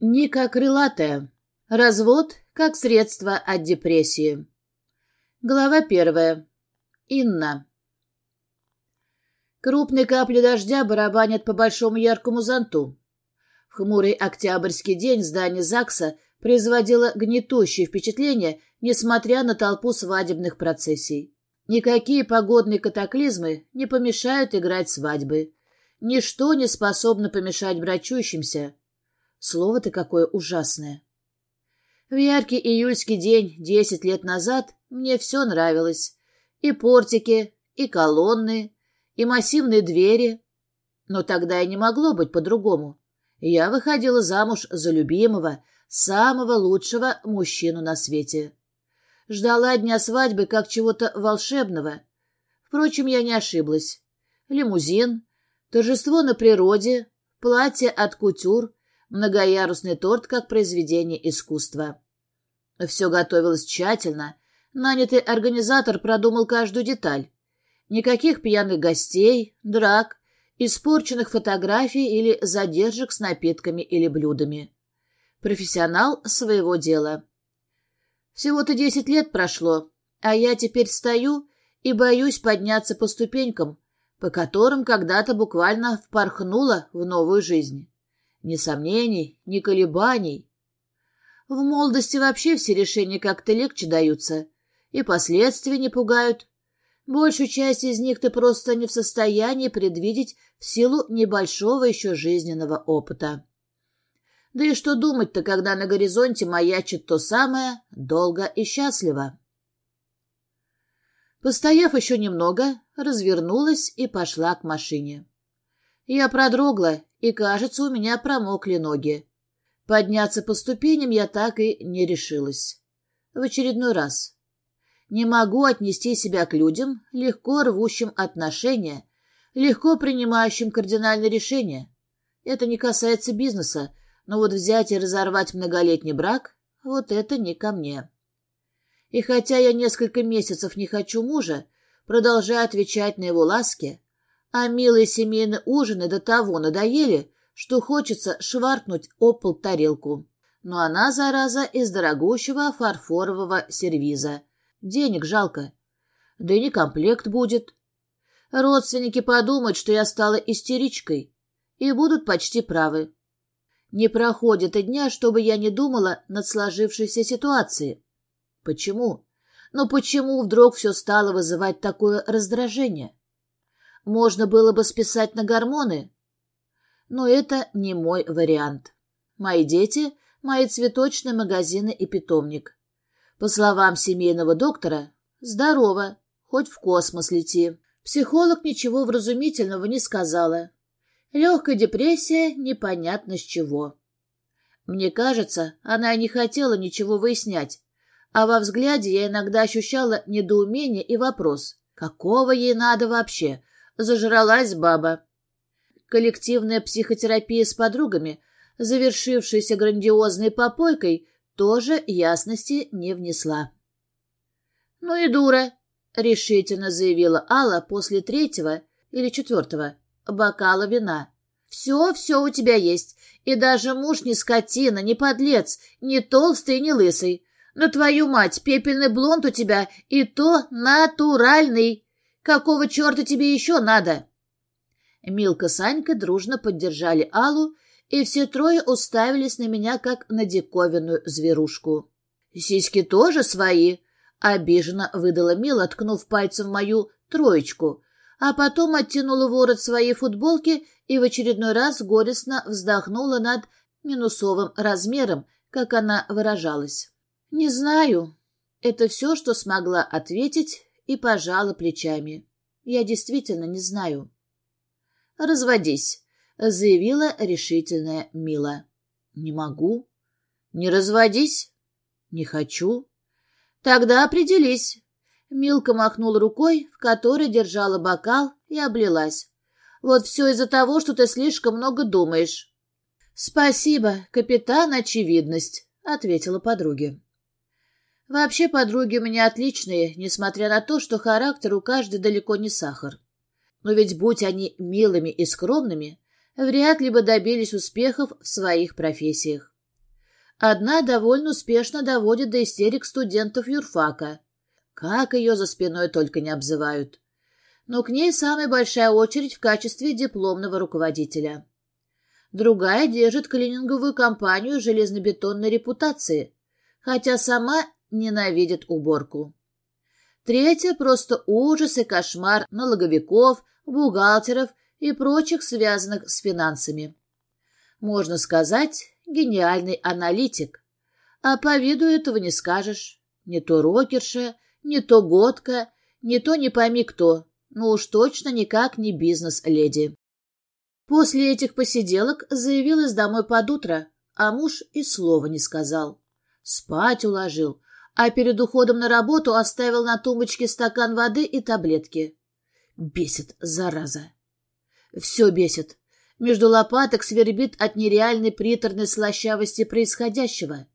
Ника Крылатая. Развод как средство от депрессии. Глава первая. Инна. Крупные капли дождя барабанят по большому яркому зонту. В хмурый октябрьский день здание ЗАГСа производило гнетущее впечатление, несмотря на толпу свадебных процессий. Никакие погодные катаклизмы не помешают играть свадьбы. Ничто не способно помешать брачущимся. Слово-то какое ужасное. В яркий июльский день, десять лет назад, мне все нравилось. И портики, и колонны, и массивные двери. Но тогда и не могло быть по-другому. Я выходила замуж за любимого, самого лучшего мужчину на свете. Ждала дня свадьбы как чего-то волшебного. Впрочем, я не ошиблась. Лимузин, торжество на природе, платье от кутюр, многоярусный торт как произведение искусства. Все готовилось тщательно. Нанятый организатор продумал каждую деталь. Никаких пьяных гостей, драк, испорченных фотографий или задержек с напитками или блюдами. Профессионал своего дела. Всего-то десять лет прошло, а я теперь стою и боюсь подняться по ступенькам, по которым когда-то буквально впорхнула в новую жизнь. Ни сомнений, ни колебаний. В молодости вообще все решения как-то легче даются, и последствия не пугают. Большую часть из них ты просто не в состоянии предвидеть в силу небольшого еще жизненного опыта. Да и что думать-то, когда на горизонте маячит то самое «долго и счастливо». Постояв еще немного, развернулась и пошла к машине. Я продрогла и, кажется, у меня промокли ноги. Подняться по ступеням я так и не решилась. В очередной раз. Не могу отнести себя к людям, легко рвущим отношения, легко принимающим кардинальные решения. Это не касается бизнеса, но вот взять и разорвать многолетний брак — вот это не ко мне. И хотя я несколько месяцев не хочу мужа, продолжаю отвечать на его ласки, а милые семейные ужины до того надоели, что хочется шваркнуть опол тарелку. Но она, зараза, из дорогущего фарфорового сервиза. Денег жалко. Да и не комплект будет. Родственники подумают, что я стала истеричкой, и будут почти правы. Не проходит и дня, чтобы я не думала над сложившейся ситуацией. Почему? Ну почему вдруг все стало вызывать такое раздражение? Можно было бы списать на гормоны, но это не мой вариант. Мои дети — мои цветочные магазины и питомник. По словам семейного доктора, здорово, хоть в космос лети. Психолог ничего вразумительного не сказала. Легкая депрессия непонятно с чего. Мне кажется, она не хотела ничего выяснять, а во взгляде я иногда ощущала недоумение и вопрос. Какого ей надо вообще? Зажралась баба. Коллективная психотерапия с подругами, завершившаяся грандиозной попойкой, тоже ясности не внесла. «Ну и дура», — решительно заявила Алла после третьего или четвертого бокала вина. «Все, все у тебя есть, и даже муж не скотина, не подлец, не толстый, не лысый. Но твою мать, пепельный блонд у тебя, и то натуральный. Какого черта тебе еще надо?» Милка с Анькой дружно поддержали Аллу, и все трое уставились на меня, как на диковинную зверушку. «Сиськи тоже свои?» — обиженно выдала Мила, ткнув пальцем мою троечку, а потом оттянула ворот своей футболки и в очередной раз горестно вздохнула над минусовым размером, как она выражалась. «Не знаю». Это все, что смогла ответить, и пожала плечами. «Я действительно не знаю». «Разводись», — заявила решительная Мила. «Не могу». «Не разводись». «Не хочу». «Тогда определись». Милка махнула рукой, в которой держала бокал, и облилась. «Вот все из-за того, что ты слишком много думаешь». «Спасибо, капитан Очевидность», — ответила подруге. «Вообще подруги у меня отличные, несмотря на то, что характер у каждой далеко не сахар. Но ведь будь они милыми и скромными, вряд ли бы добились успехов в своих профессиях. Одна довольно успешно доводит до истерик студентов юрфака. Как ее за спиной только не обзывают. Но к ней самая большая очередь в качестве дипломного руководителя. Другая держит клининговую компанию железнобетонной репутации, хотя сама ненавидит уборку. Третья — просто ужас и кошмар налоговиков, бухгалтеров и прочих, связанных с финансами. Можно сказать, гениальный аналитик. А по виду этого не скажешь. Не то рокерша, не то годка, не то не пойми кто, но уж точно никак не бизнес-леди. После этих посиделок заявилась домой под утро, а муж и слова не сказал. Спать уложил, а перед уходом на работу оставил на тумбочке стакан воды и таблетки. Бесит, зараза. Все бесит. Между лопаток свербит от нереальной приторной слащавости происходящего.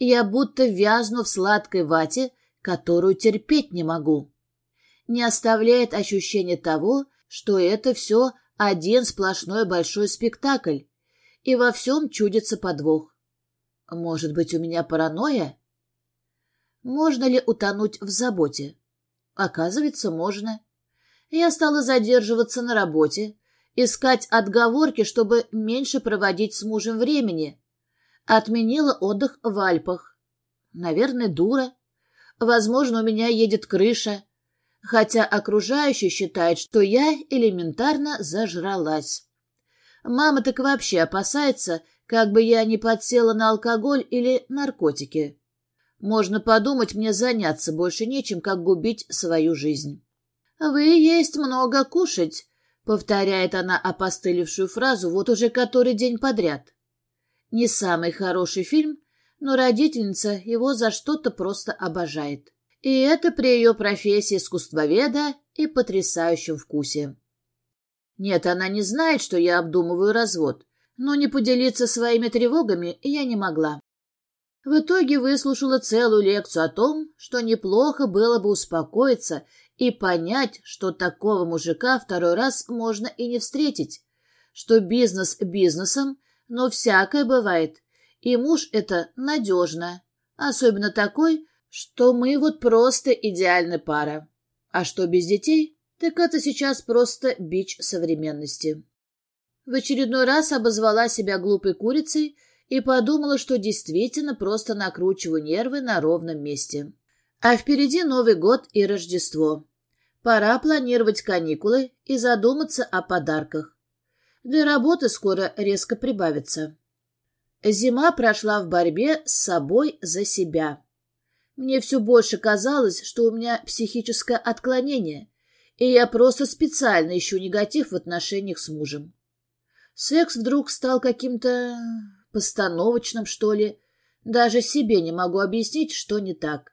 Я будто вязну в сладкой вате, которую терпеть не могу. Не оставляет ощущение того, что это все один сплошной большой спектакль, и во всем чудится подвох. Может быть, у меня паранойя? Можно ли утонуть в заботе? Оказывается, можно. Я стала задерживаться на работе, искать отговорки, чтобы меньше проводить с мужем времени. Отменила отдых в Альпах. Наверное, дура. Возможно, у меня едет крыша. Хотя окружающие считают, что я элементарно зажралась. Мама так вообще опасается, как бы я не подсела на алкоголь или наркотики. Можно подумать, мне заняться больше нечем, как губить свою жизнь. «Вы есть много кушать», — повторяет она опостылевшую фразу вот уже который день подряд. Не самый хороший фильм, но родительница его за что-то просто обожает. И это при ее профессии искусствоведа и потрясающем вкусе. Нет, она не знает, что я обдумываю развод, но не поделиться своими тревогами я не могла. В итоге выслушала целую лекцию о том, что неплохо было бы успокоиться и понять, что такого мужика второй раз можно и не встретить, что бизнес бизнесом, но всякое бывает, и муж это надежно, особенно такой, что мы вот просто идеальная пара. А что без детей, так это сейчас просто бич современности. В очередной раз обозвала себя глупой курицей и подумала, что действительно просто накручиваю нервы на ровном месте. А впереди Новый год и Рождество. Пора планировать каникулы и задуматься о подарках. Для работы скоро резко прибавится. Зима прошла в борьбе с собой за себя. Мне все больше казалось, что у меня психическое отклонение, и я просто специально ищу негатив в отношениях с мужем. Секс вдруг стал каким-то постановочным, что ли. Даже себе не могу объяснить, что не так.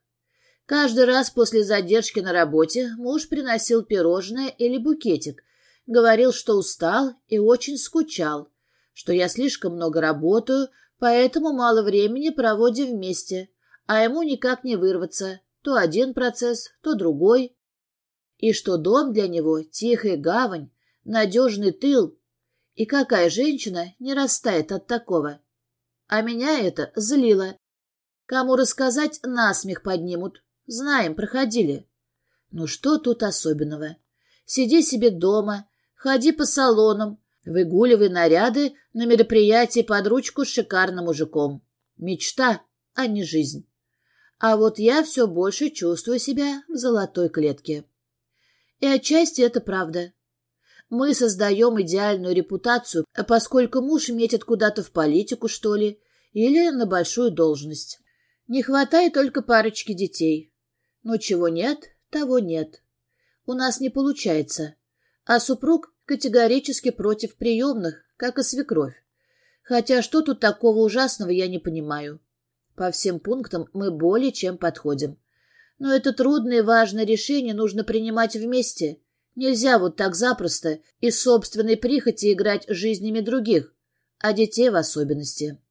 Каждый раз после задержки на работе муж приносил пирожное или букетик, говорил, что устал и очень скучал, что я слишком много работаю, поэтому мало времени проводим вместе, а ему никак не вырваться, то один процесс, то другой. И что дом для него — тихая гавань, надежный тыл. И какая женщина не растает от такого? А меня это злило. Кому рассказать, насмех поднимут. Знаем, проходили. Ну что тут особенного? Сиди себе дома, ходи по салонам, выгуливай наряды на мероприятии под ручку с шикарным мужиком. Мечта, а не жизнь. А вот я все больше чувствую себя в золотой клетке. И отчасти это правда. Мы создаем идеальную репутацию, поскольку муж метит куда-то в политику, что ли, или на большую должность. Не хватает только парочки детей. Но чего нет, того нет. У нас не получается. А супруг категорически против приемных, как и свекровь. Хотя что тут такого ужасного, я не понимаю. По всем пунктам мы более чем подходим. Но это трудное и важное решение нужно принимать вместе. Нельзя вот так запросто из собственной прихоти играть жизнями других, а детей в особенности.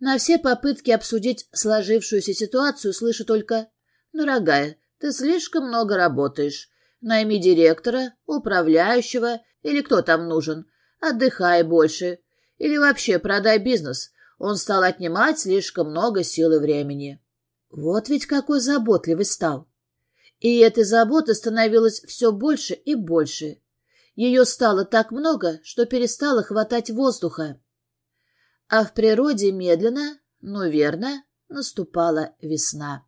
На все попытки обсудить сложившуюся ситуацию слышу только «Дорогая, ты слишком много работаешь. Найми директора, управляющего или кто там нужен. Отдыхай больше. Или вообще продай бизнес. Он стал отнимать слишком много сил и времени. Вот ведь какой заботливый стал. И этой заботы становилось все больше и больше. Ее стало так много, что перестало хватать воздуха. А в природе медленно, но верно, наступала весна.